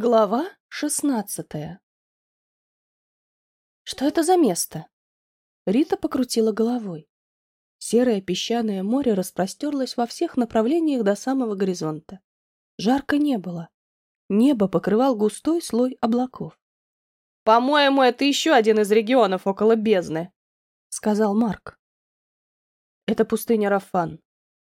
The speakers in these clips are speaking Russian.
Глава шестнадцатая Что это за место? Рита покрутила головой. Серое песчаное море распростерлось во всех направлениях до самого горизонта. Жарко не было. Небо покрывал густой слой облаков. «По-моему, это еще один из регионов около бездны», — сказал Марк. «Это пустыня Рафан.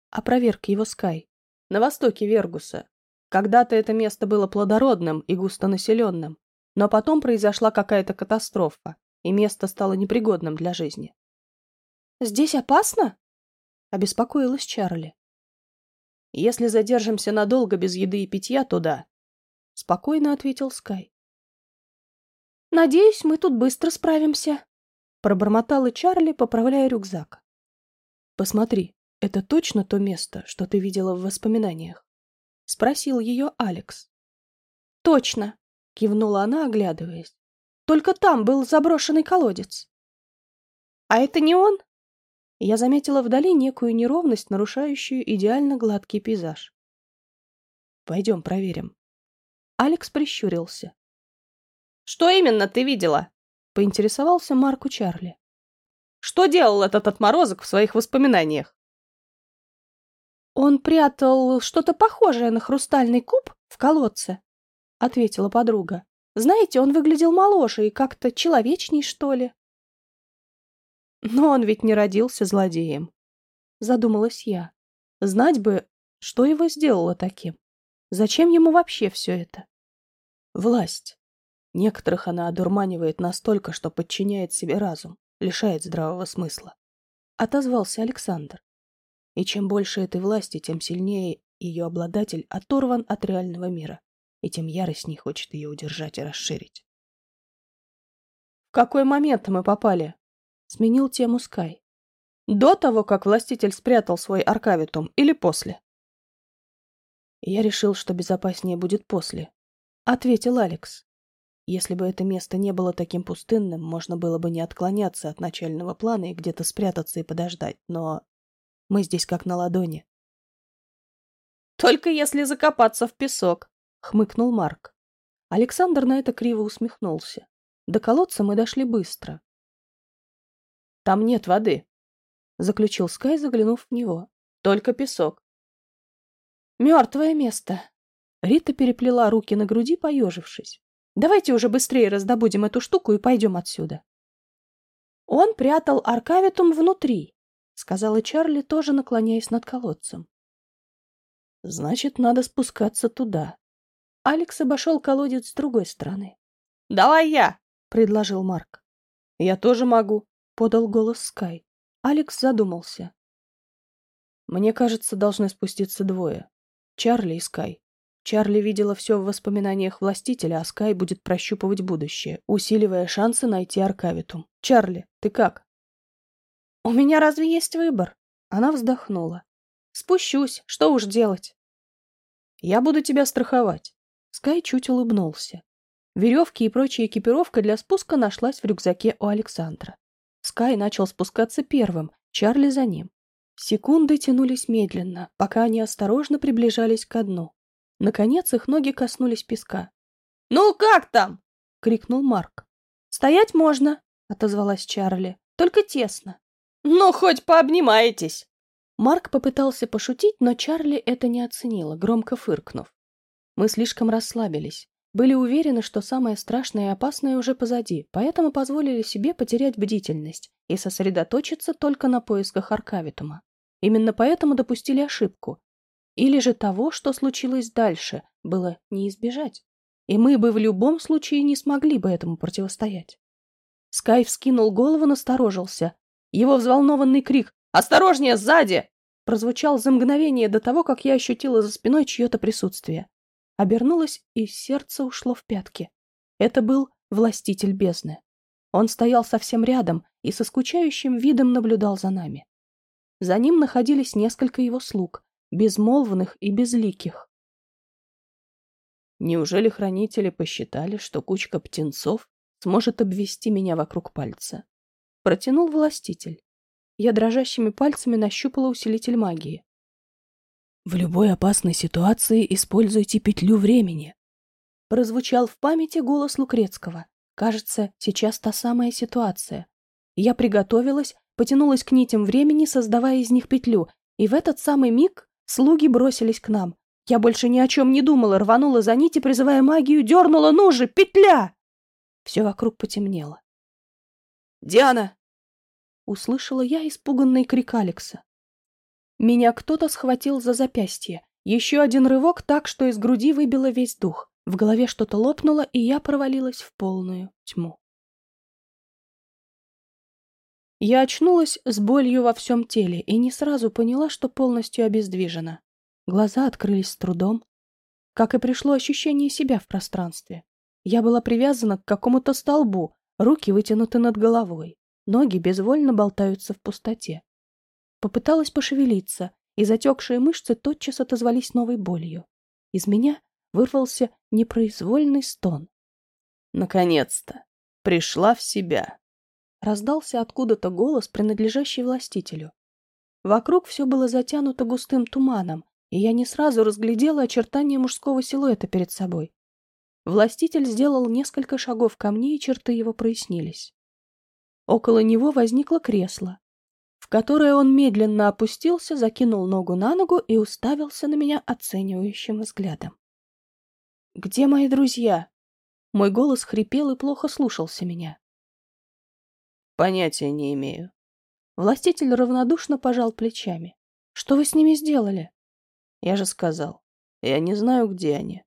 Опроверг его Скай. На востоке Вергуса. Когда-то это место было плодородным и густонаселенным, но потом произошла какая-то катастрофа, и место стало непригодным для жизни. «Здесь опасно?» — обеспокоилась Чарли. «Если задержимся надолго без еды и питья, то да», — спокойно ответил Скай. «Надеюсь, мы тут быстро справимся», — пробормотала Чарли, поправляя рюкзак. «Посмотри, это точно то место, что ты видела в воспоминаниях?» — спросил ее Алекс. «Точно!» — кивнула она, оглядываясь. «Только там был заброшенный колодец». «А это не он?» Я заметила вдали некую неровность, нарушающую идеально гладкий пейзаж. «Пойдем проверим». Алекс прищурился. «Что именно ты видела?» — поинтересовался Марку Чарли. «Что делал этот отморозок в своих воспоминаниях?» «Он прятал что-то похожее на хрустальный куб в колодце», — ответила подруга. «Знаете, он выглядел моложе и как-то человечней, что ли». «Но он ведь не родился злодеем», — задумалась я. «Знать бы, что его сделало таким. Зачем ему вообще все это?» «Власть. Некоторых она одурманивает настолько, что подчиняет себе разум, лишает здравого смысла», — отозвался Александр. И чем больше этой власти, тем сильнее ее обладатель оторван от реального мира, и тем яростней хочет ее удержать и расширить. «В какой момент мы попали?» — сменил тему Скай. «До того, как властитель спрятал свой аркавитум, или после?» «Я решил, что безопаснее будет после», — ответил Алекс. «Если бы это место не было таким пустынным, можно было бы не отклоняться от начального плана и где-то спрятаться и подождать, но мы здесь как на ладони. «Только если закопаться в песок», — хмыкнул Марк. Александр на это криво усмехнулся. До колодца мы дошли быстро. «Там нет воды», — заключил Скай, заглянув в него. «Только песок». «Мертвое место». Рита переплела руки на груди, поежившись. «Давайте уже быстрее раздобудем эту штуку и пойдем отсюда». Он прятал аркавитум внутри, — сказала Чарли, тоже наклоняясь над колодцем. «Значит, надо спускаться туда». Алекс обошел колодец с другой стороны. «Давай я!» — предложил Марк. «Я тоже могу», — подал голос Скай. Алекс задумался. «Мне кажется, должны спуститься двое. Чарли и Скай. Чарли видела все в воспоминаниях властителя, а Скай будет прощупывать будущее, усиливая шансы найти Аркавитум. Чарли, ты как?» «У меня разве есть выбор?» Она вздохнула. «Спущусь, что уж делать?» «Я буду тебя страховать». Скай чуть улыбнулся. Веревки и прочая экипировка для спуска нашлась в рюкзаке у Александра. Скай начал спускаться первым, Чарли за ним. Секунды тянулись медленно, пока они осторожно приближались к дну. Наконец их ноги коснулись песка. «Ну как там?» — крикнул Марк. «Стоять можно», — отозвалась Чарли. «Только тесно». «Ну, хоть пообнимаетесь!» Марк попытался пошутить, но Чарли это не оценила, громко фыркнув. Мы слишком расслабились. Были уверены, что самое страшное и опасное уже позади, поэтому позволили себе потерять бдительность и сосредоточиться только на поисках Аркавитума. Именно поэтому допустили ошибку. Или же того, что случилось дальше, было не избежать. И мы бы в любом случае не смогли бы этому противостоять. Скай вскинул голову, насторожился, его взволнованный крик «Осторожнее, сзади!» прозвучал за мгновение до того, как я ощутила за спиной чье-то присутствие. Обернулась, и сердце ушло в пятки. Это был властитель бездны. Он стоял совсем рядом и со скучающим видом наблюдал за нами. За ним находились несколько его слуг, безмолвных и безликих. Неужели хранители посчитали, что кучка птенцов сможет обвести меня вокруг пальца? Протянул властитель. Я дрожащими пальцами нащупала усилитель магии. В любой опасной ситуации используйте петлю времени. прозвучал в памяти голос Лукрецкого. Кажется, сейчас та самая ситуация. Я приготовилась, потянулась к нитям времени, создавая из них петлю, и в этот самый миг слуги бросились к нам. Я больше ни о чем не думала, рванула за нити, призывая магию, дернула, ну же, петля! Все вокруг потемнело. «Диана!» Услышала я испуганный крик Алекса. Меня кто-то схватил за запястье. Еще один рывок так, что из груди выбило весь дух. В голове что-то лопнуло, и я провалилась в полную тьму. Я очнулась с болью во всем теле и не сразу поняла, что полностью обездвижена. Глаза открылись с трудом. Как и пришло ощущение себя в пространстве. Я была привязана к какому-то столбу, руки вытянуты над головой, ноги безвольно болтаются в пустоте. Попыталась пошевелиться, и затекшие мышцы тотчас отозвались новой болью. Из меня вырвался непроизвольный стон. «Наконец-то! Пришла в себя!» Раздался откуда-то голос, принадлежащий властителю. Вокруг все было затянуто густым туманом, и я не сразу разглядела очертания мужского силуэта перед собой. Властитель сделал несколько шагов ко мне, и черты его прояснились. Около него возникло кресло, в которое он медленно опустился, закинул ногу на ногу и уставился на меня оценивающим взглядом. «Где мои друзья?» Мой голос хрипел и плохо слушался меня. Понятия не имею. Властитель равнодушно пожал плечами. Что вы с ними сделали? Я же сказал. Я не знаю, где они.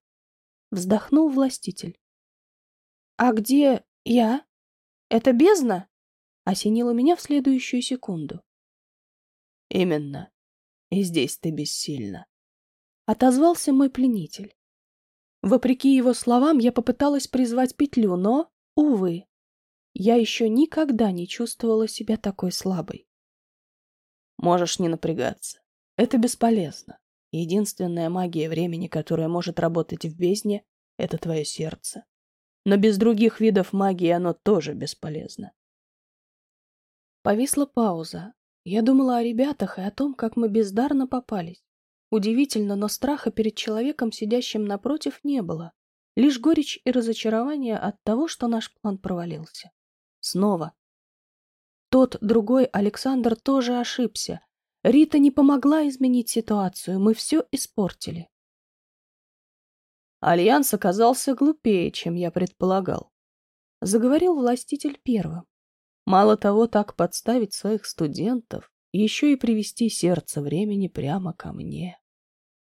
Вздохнул властитель. А где я? Это бездна? Осенило меня в следующую секунду. Именно. И здесь ты бессильна. Отозвался мой пленитель. Вопреки его словам, я попыталась призвать петлю, но, увы, я еще никогда не чувствовала себя такой слабой. Можешь не напрягаться. Это бесполезно. Единственная магия времени, которая может работать в бездне, — это твое сердце. Но без других видов магии оно тоже бесполезно. Повисла пауза. Я думала о ребятах и о том, как мы бездарно попались. Удивительно, но страха перед человеком, сидящим напротив, не было. Лишь горечь и разочарование от того, что наш план провалился. Снова. Тот другой Александр тоже ошибся. Рита не помогла изменить ситуацию, мы все испортили. Альянс оказался глупее, чем я предполагал. Заговорил властитель первым. Мало того, так подставить своих студентов, еще и привести сердце времени прямо ко мне.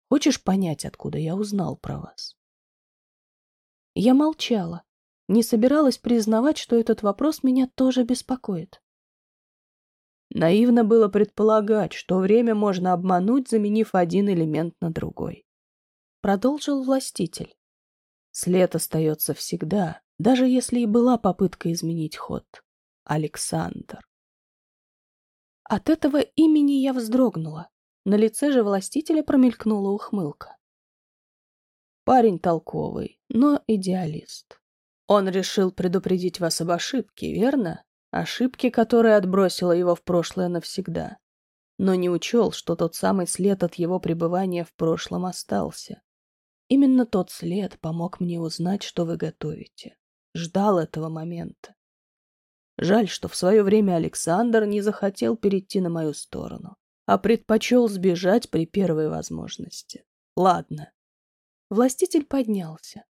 Хочешь понять, откуда я узнал про вас? Я молчала, не собиралась признавать, что этот вопрос меня тоже беспокоит. Наивно было предполагать, что время можно обмануть, заменив один элемент на другой. Продолжил властитель. След остается всегда, даже если и была попытка изменить ход. Александр. От этого имени я вздрогнула. На лице же властителя промелькнула ухмылка. Парень толковый, но идеалист. Он решил предупредить вас об ошибке, верно? Ошибке, которая отбросила его в прошлое навсегда. Но не учел, что тот самый след от его пребывания в прошлом остался. Именно тот след помог мне узнать, что вы готовите. Ждал этого момента. Жаль, что в свое время Александр не захотел перейти на мою сторону, а предпочел сбежать при первой возможности. Ладно. Властитель поднялся.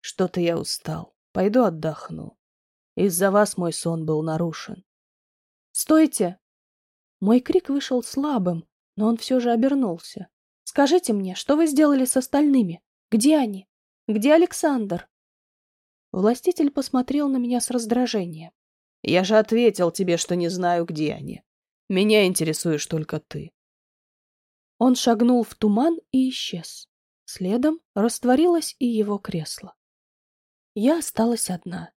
Что-то я устал. Пойду отдохну. Из-за вас мой сон был нарушен. «Стойте!» Мой крик вышел слабым, но он все же обернулся. «Скажите мне, что вы сделали с остальными? Где они? Где Александр?» Властитель посмотрел на меня с раздражением. «Я же ответил тебе, что не знаю, где они. Меня интересуешь только ты». Он шагнул в туман и исчез. Следом растворилось и его кресло. Я осталась одна.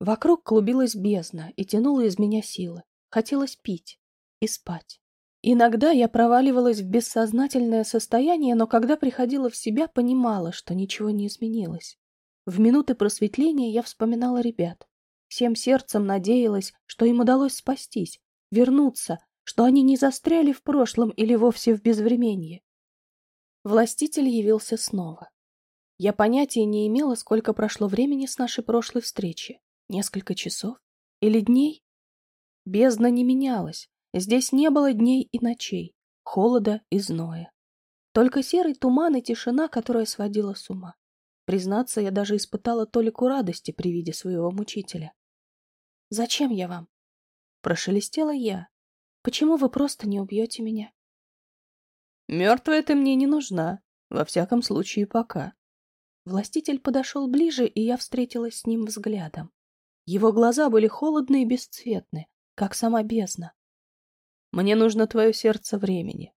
Вокруг клубилась бездна и тянула из меня силы. Хотелось пить и спать. Иногда я проваливалась в бессознательное состояние, но когда приходила в себя, понимала, что ничего не изменилось. В минуты просветления я вспоминала ребят. Всем сердцем надеялась, что им удалось спастись, вернуться, что они не застряли в прошлом или вовсе в безвременье. Властитель явился снова. Я понятия не имела, сколько прошло времени с нашей прошлой встречи. Несколько часов? Или дней? Бездна не менялась. Здесь не было дней и ночей, холода и зноя. Только серый туман и тишина, которая сводила с ума. Признаться, я даже испытала толику радости при виде своего мучителя. «Зачем я вам?» Прошелестела я. «Почему вы просто не убьете меня?» «Мертвая ты мне не нужна, во всяком случае пока». Властитель подошел ближе, и я встретилась с ним взглядом. Его глаза были холодны и бесцветны, как сама бездна. «Мне нужно твое сердце времени.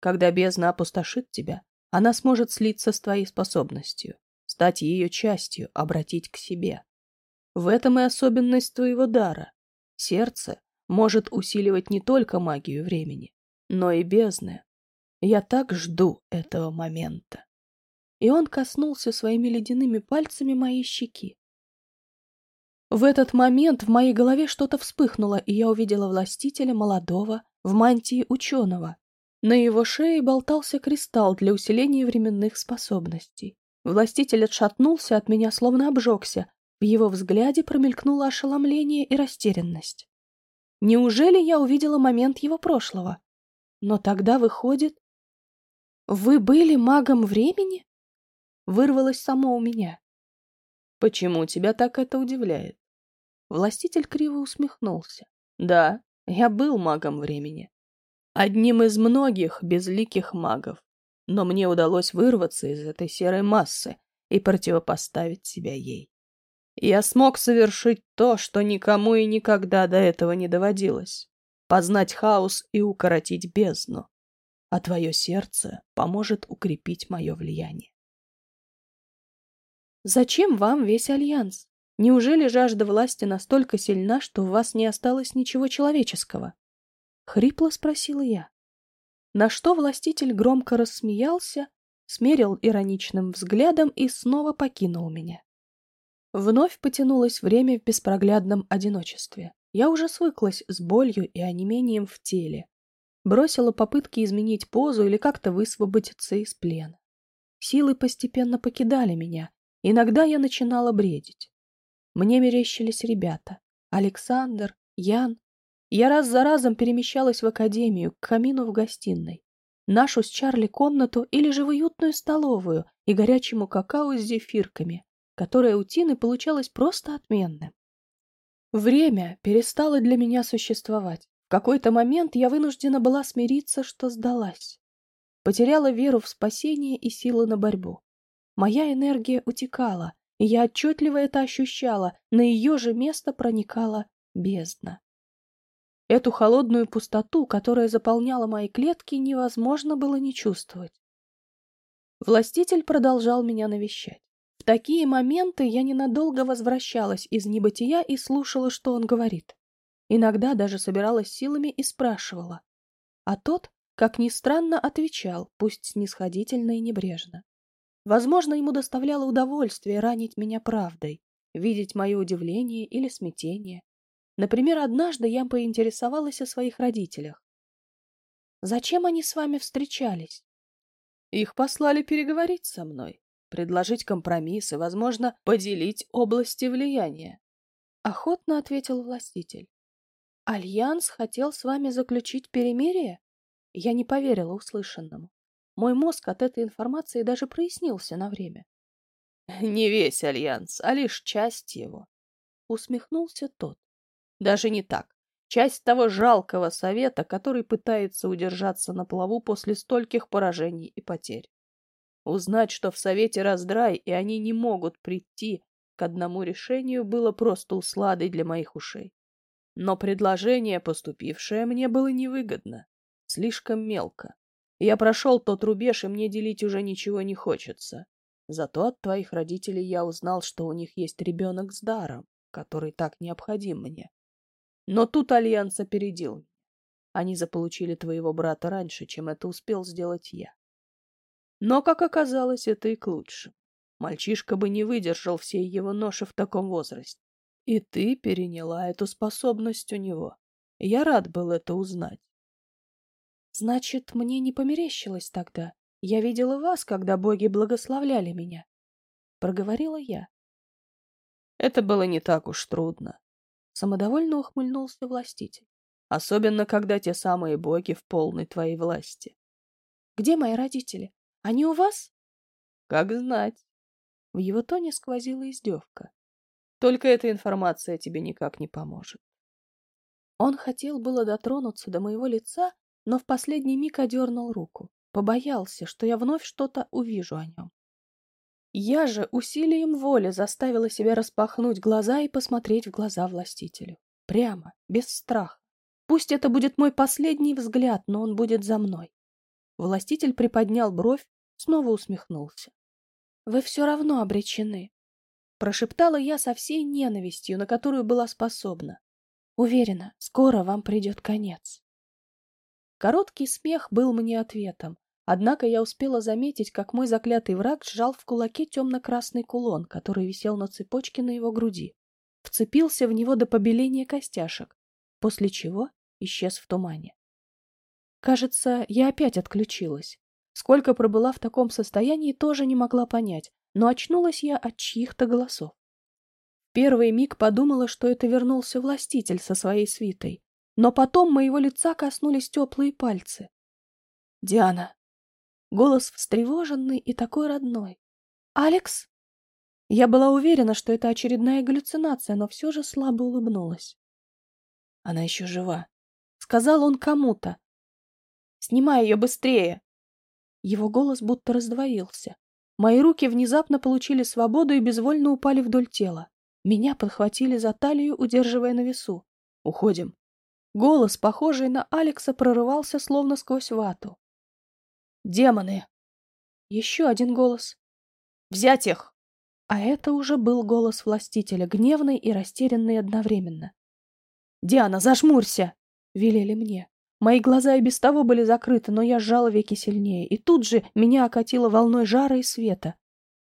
Когда бездна опустошит тебя, она сможет слиться с твоей способностью стать ее частью, обратить к себе. В этом и особенность твоего дара. Сердце может усиливать не только магию времени, но и бездны. Я так жду этого момента. И он коснулся своими ледяными пальцами моей щеки. В этот момент в моей голове что-то вспыхнуло, и я увидела властителя молодого в мантии ученого. На его шее болтался кристалл для усиления временных способностей. Властитель отшатнулся от меня, словно обжегся. В его взгляде промелькнуло ошеломление и растерянность. Неужели я увидела момент его прошлого? Но тогда выходит... «Вы были магом времени?» Вырвалось само у меня. «Почему тебя так это удивляет?» Властитель криво усмехнулся. «Да, я был магом времени. Одним из многих безликих магов но мне удалось вырваться из этой серой массы и противопоставить себя ей. Я смог совершить то, что никому и никогда до этого не доводилось — познать хаос и укоротить бездну, а твое сердце поможет укрепить мое влияние. Зачем вам весь альянс? Неужели жажда власти настолько сильна, что у вас не осталось ничего человеческого? Хрипло спросила я. На что властитель громко рассмеялся, смерил ироничным взглядом и снова покинул меня. Вновь потянулось время в беспроглядном одиночестве. Я уже свыклась с болью и онемением в теле. Бросила попытки изменить позу или как-то высвободиться из плена. Силы постепенно покидали меня. Иногда я начинала бредить. Мне мерещились ребята. Александр, Ян, я раз за разом перемещалась в академию, к камину в гостиной, нашу с Чарли комнату или же в уютную столовую и горячему какао с зефирками, которое у Тины получалось просто отменным. Время перестало для меня существовать. В какой-то момент я вынуждена была смириться, что сдалась. Потеряла веру в спасение и силы на борьбу. Моя энергия утекала, я отчетливо это ощущала, на ее же место проникала бездна. Эту холодную пустоту, которая заполняла мои клетки, невозможно было не чувствовать. Властитель продолжал меня навещать. В такие моменты я ненадолго возвращалась из небытия и слушала, что он говорит. Иногда даже собиралась силами и спрашивала. А тот, как ни странно, отвечал, пусть снисходительно и небрежно. Возможно, ему доставляло удовольствие ранить меня правдой, видеть мое удивление или смятение. Например, однажды я поинтересовалась о своих родителях. «Зачем они с вами встречались?» «Их послали переговорить со мной, предложить компромисс и, возможно, поделить области влияния», — охотно ответил властитель. «Альянс хотел с вами заключить перемирие?» Я не поверила услышанному. Мой мозг от этой информации даже прояснился на время. «Не весь Альянс, а лишь часть его», — усмехнулся тот. Даже не так. Часть того жалкого совета, который пытается удержаться на плаву после стольких поражений и потерь. Узнать, что в совете раздрай, и они не могут прийти к одному решению, было просто усладой для моих ушей. Но предложение, поступившее мне, было невыгодно. Слишком мелко. Я прошел тот рубеж, и мне делить уже ничего не хочется. Зато от твоих родителей я узнал, что у них есть ребенок с даром, который так необходим мне. Но тут Альянс опередил. Они заполучили твоего брата раньше, чем это успел сделать я. Но, как оказалось, это и к лучшему. Мальчишка бы не выдержал всей его ноши в таком возрасте. И ты переняла эту способность у него. Я рад был это узнать. Значит, мне не померещилось тогда. Я видела вас, когда боги благословляли меня. проговорила я. Это было не так уж трудно. Самодовольно ухмыльнулся властитель. Особенно, когда те самые боги в полной твоей власти. Где мои родители? Они у вас? Как знать. В его тоне сквозила издевка. Только эта информация тебе никак не поможет. Он хотел было дотронуться до моего лица, но в последний миг одернул руку. Побоялся, что я вновь что-то увижу о нем. Я же усилием воли заставила себя распахнуть глаза и посмотреть в глаза властителю. Прямо, без страха. Пусть это будет мой последний взгляд, но он будет за мной. Властитель приподнял бровь, снова усмехнулся. «Вы все равно обречены», — прошептала я со всей ненавистью, на которую была способна. «Уверена, скоро вам придет конец». Короткий смех был мне ответом, однако я успела заметить, как мой заклятый враг сжал в кулаке темно-красный кулон, который висел на цепочке на его груди, вцепился в него до побеления костяшек, после чего исчез в тумане. Кажется, я опять отключилась. Сколько пробыла в таком состоянии, тоже не могла понять, но очнулась я от чьих-то голосов. Первый миг подумала, что это вернулся властитель со своей свитой, но потом моего лица коснулись теплые пальцы. «Диана!» Голос встревоженный и такой родной. «Алекс?» Я была уверена, что это очередная галлюцинация, но все же слабо улыбнулась. «Она еще жива», — сказал он кому-то. «Снимай ее быстрее!» Его голос будто раздвоился. Мои руки внезапно получили свободу и безвольно упали вдоль тела. Меня подхватили за талию, удерживая на весу. «Уходим». Голос, похожий на Алекса, прорывался словно сквозь вату. «Демоны!» Еще один голос. «Взять их!» А это уже был голос властителя, гневный и растерянный одновременно. «Диана, зажмурься!» — велели мне. Мои глаза и без того были закрыты, но я сжала веки сильнее, и тут же меня окатило волной жара и света.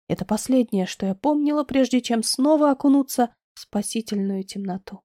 Это последнее, что я помнила, прежде чем снова окунуться в спасительную темноту.